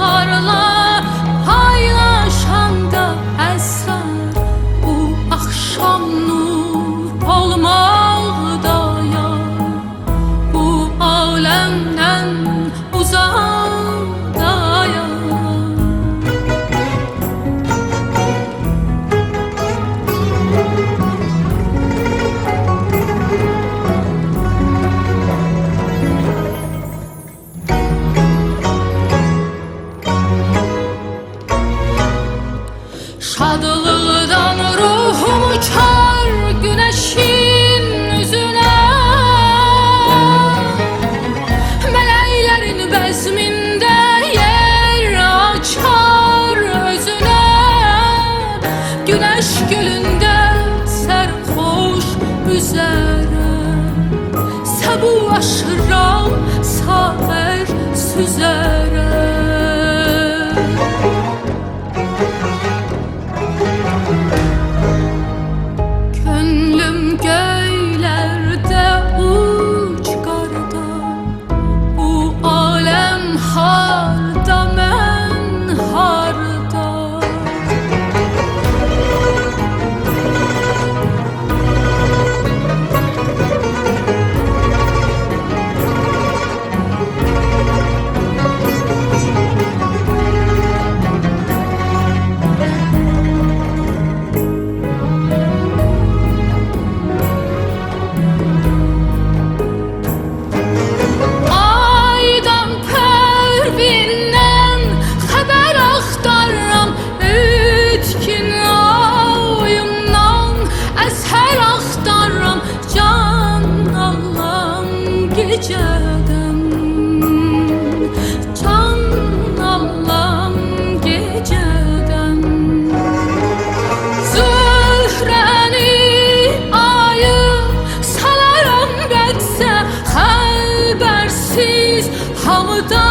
harlar Şadlığından ruhum uçar güneşin yüzüne. Meleğlerin bezminde yer açar özüne. Güneş gülünde serhoş üzere. Sebu aşram saber süzer Hamuda